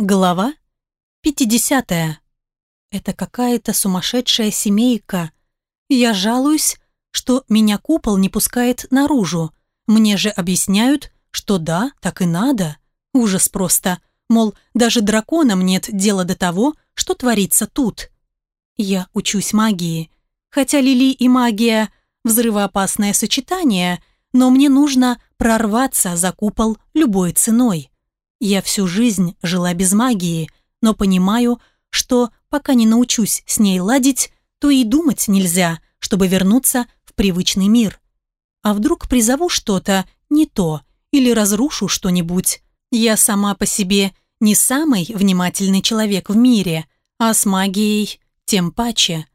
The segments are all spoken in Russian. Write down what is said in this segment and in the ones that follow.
Глава 50. Это какая-то сумасшедшая семейка. Я жалуюсь, что меня купол не пускает наружу. Мне же объясняют, что да, так и надо. Ужас просто. Мол, даже драконам нет дела до того, что творится тут. Я учусь магии. Хотя Лили и магия – взрывоопасное сочетание, но мне нужно прорваться за купол любой ценой. Я всю жизнь жила без магии, но понимаю, что пока не научусь с ней ладить, то и думать нельзя, чтобы вернуться в привычный мир. А вдруг призову что-то не то или разрушу что-нибудь? Я сама по себе не самый внимательный человек в мире, а с магией тем паче.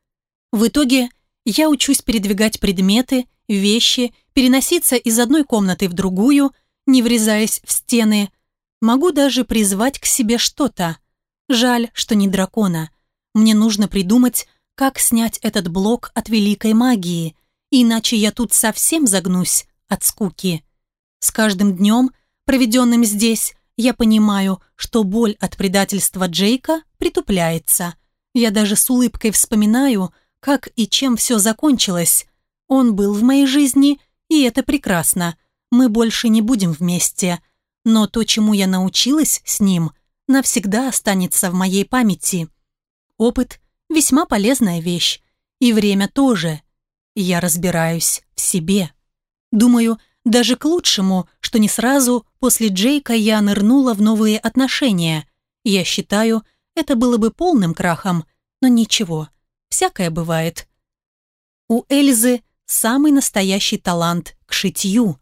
В итоге я учусь передвигать предметы, вещи, переноситься из одной комнаты в другую, не врезаясь в стены – Могу даже призвать к себе что-то. Жаль, что не дракона. Мне нужно придумать, как снять этот блок от великой магии, иначе я тут совсем загнусь от скуки. С каждым днем, проведенным здесь, я понимаю, что боль от предательства Джейка притупляется. Я даже с улыбкой вспоминаю, как и чем все закончилось. Он был в моей жизни, и это прекрасно. Мы больше не будем вместе но то, чему я научилась с ним, навсегда останется в моей памяти. Опыт – весьма полезная вещь, и время тоже. Я разбираюсь в себе. Думаю, даже к лучшему, что не сразу после Джейка я нырнула в новые отношения. Я считаю, это было бы полным крахом, но ничего, всякое бывает. У Эльзы самый настоящий талант к шитью.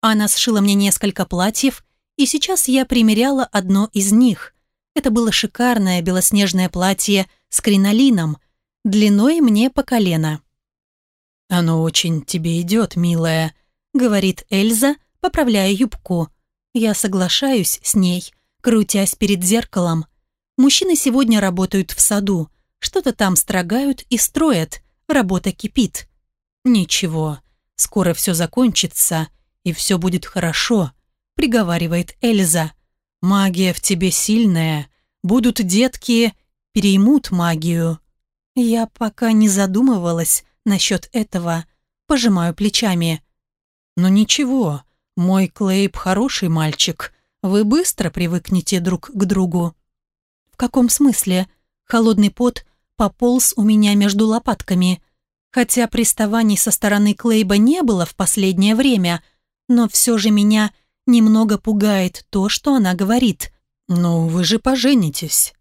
Она сшила мне несколько платьев – и сейчас я примеряла одно из них. Это было шикарное белоснежное платье с кринолином, длиной мне по колено. «Оно очень тебе идет, милая», — говорит Эльза, поправляя юбку. Я соглашаюсь с ней, крутясь перед зеркалом. Мужчины сегодня работают в саду, что-то там строгают и строят, работа кипит. «Ничего, скоро все закончится, и все будет хорошо», приговаривает Эльза. «Магия в тебе сильная. Будут детки, переймут магию». Я пока не задумывалась насчет этого. Пожимаю плечами. «Но ничего, мой Клейб хороший мальчик. Вы быстро привыкнете друг к другу». «В каком смысле?» Холодный пот пополз у меня между лопатками. Хотя приставаний со стороны Клейба не было в последнее время, но все же меня немного пугает то, что она говорит. «Но вы же поженитесь».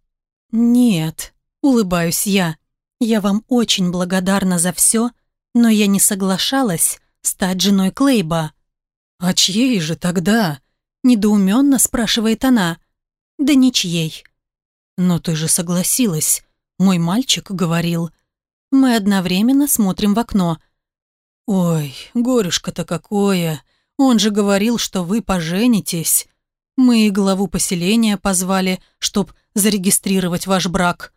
«Нет», — улыбаюсь я. «Я вам очень благодарна за все, но я не соглашалась стать женой Клейба». «А чьей же тогда?» — недоуменно спрашивает она. «Да ничьей». «Но ты же согласилась. Мой мальчик говорил». Мы одновременно смотрим в окно. «Ой, горюшка-то какое!» Он же говорил, что вы поженитесь. Мы и главу поселения позвали, чтоб зарегистрировать ваш брак».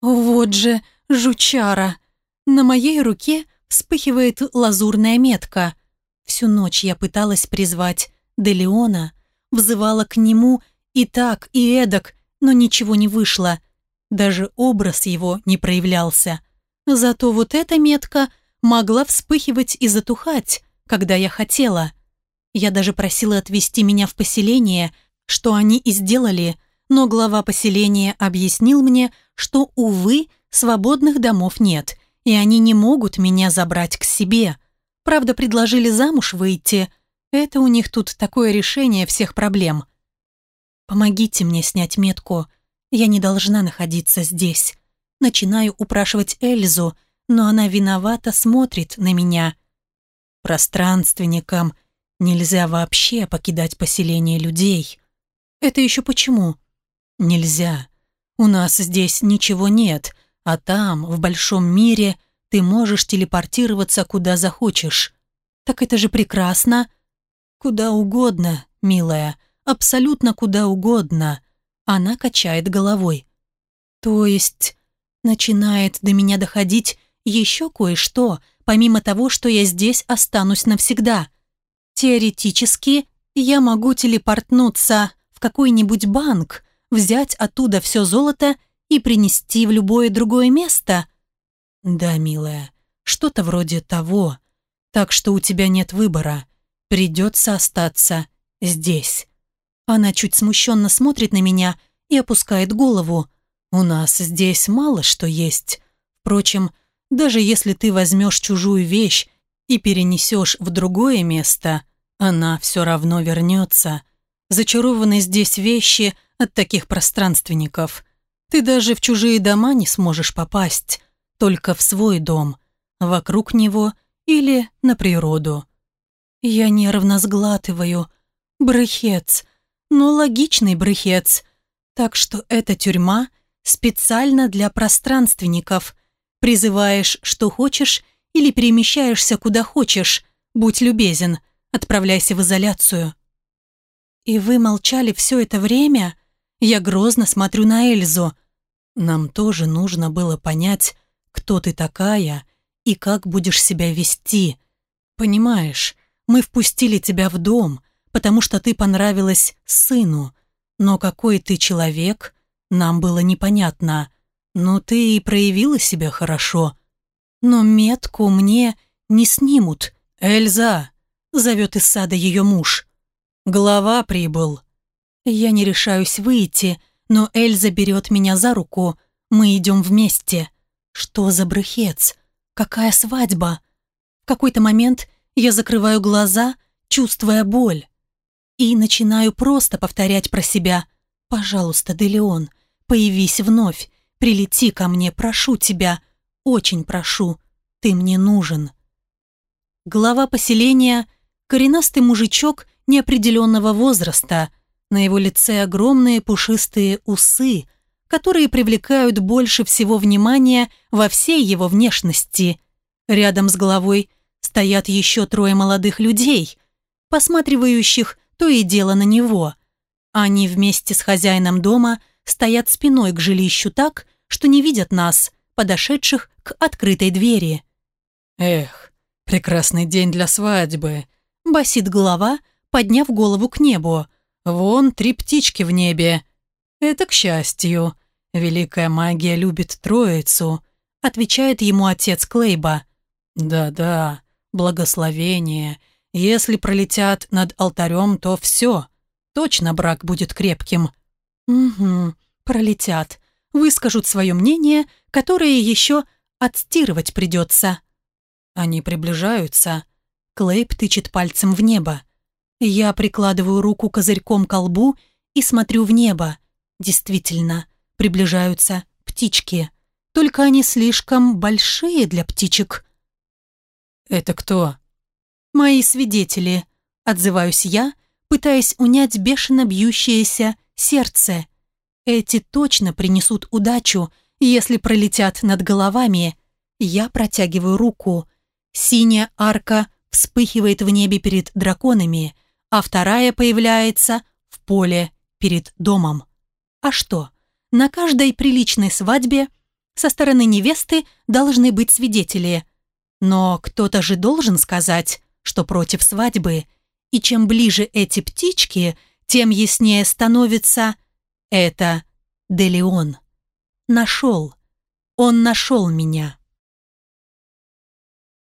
«Вот же, жучара! На моей руке вспыхивает лазурная метка. Всю ночь я пыталась призвать Делеона, взывала к нему и так, и эдак, но ничего не вышло. Даже образ его не проявлялся. Зато вот эта метка могла вспыхивать и затухать, когда я хотела». Я даже просила отвезти меня в поселение, что они и сделали, но глава поселения объяснил мне, что, увы, свободных домов нет, и они не могут меня забрать к себе. Правда, предложили замуж выйти. Это у них тут такое решение всех проблем. Помогите мне снять метку. Я не должна находиться здесь. Начинаю упрашивать Эльзу, но она виновата смотрит на меня. Пространственникам – Нельзя вообще покидать поселение людей. Это еще почему? Нельзя. У нас здесь ничего нет, а там, в большом мире, ты можешь телепортироваться куда захочешь. Так это же прекрасно. Куда угодно, милая, абсолютно куда угодно. Она качает головой. То есть начинает до меня доходить еще кое-что, помимо того, что я здесь останусь навсегда. Теоретически я могу телепортнуться в какой-нибудь банк, взять оттуда все золото и принести в любое другое место. Да, милая, что-то вроде того. Так что у тебя нет выбора. Придется остаться здесь. Она чуть смущенно смотрит на меня и опускает голову. У нас здесь мало что есть. Впрочем, даже если ты возьмешь чужую вещь и перенесешь в другое место, она все равно вернется. Зачарованы здесь вещи от таких пространственников. Ты даже в чужие дома не сможешь попасть, только в свой дом, вокруг него или на природу. Я нервно сглатываю. Брыхец. но логичный брыхец. Так что эта тюрьма специально для пространственников. Призываешь, что хочешь, или перемещаешься куда хочешь. Будь любезен, отправляйся в изоляцию». «И вы молчали все это время?» Я грозно смотрю на Эльзу. «Нам тоже нужно было понять, кто ты такая и как будешь себя вести. Понимаешь, мы впустили тебя в дом, потому что ты понравилась сыну, но какой ты человек, нам было непонятно. Но ты и проявила себя хорошо» но метку мне не снимут. Эльза!» — зовет из сада ее муж. «Глава прибыл». Я не решаюсь выйти, но Эльза берет меня за руку. Мы идем вместе. Что за брыхец? Какая свадьба? В какой-то момент я закрываю глаза, чувствуя боль. И начинаю просто повторять про себя. «Пожалуйста, Делеон, появись вновь. Прилети ко мне, прошу тебя. Очень прошу, ты мне нужен». Глава поселения — коренастый мужичок неопределенного возраста. На его лице огромные пушистые усы, которые привлекают больше всего внимания во всей его внешности. Рядом с головой стоят еще трое молодых людей, посматривающих то и дело на него. Они вместе с хозяином дома стоят спиной к жилищу так, что не видят нас — подошедших к открытой двери. «Эх, прекрасный день для свадьбы!» — басит голова, подняв голову к небу. «Вон три птички в небе!» «Это к счастью. Великая магия любит троицу», — отвечает ему отец Клейба. «Да-да, благословение. Если пролетят над алтарем, то все. Точно брак будет крепким». «Угу, пролетят», выскажут свое мнение, которое еще отстирывать придется. Они приближаются. Клейп тычет пальцем в небо. Я прикладываю руку козырьком к колбу и смотрю в небо. Действительно, приближаются птички. Только они слишком большие для птичек. «Это кто?» «Мои свидетели», — отзываюсь я, пытаясь унять бешено бьющееся сердце эти точно принесут удачу, если пролетят над головами. Я протягиваю руку. Синяя арка вспыхивает в небе перед драконами, а вторая появляется в поле перед домом. А что? На каждой приличной свадьбе со стороны невесты должны быть свидетели. Но кто-то же должен сказать, что против свадьбы. И чем ближе эти птички, тем яснее становится, это Делеон. Нашел. Он нашел меня.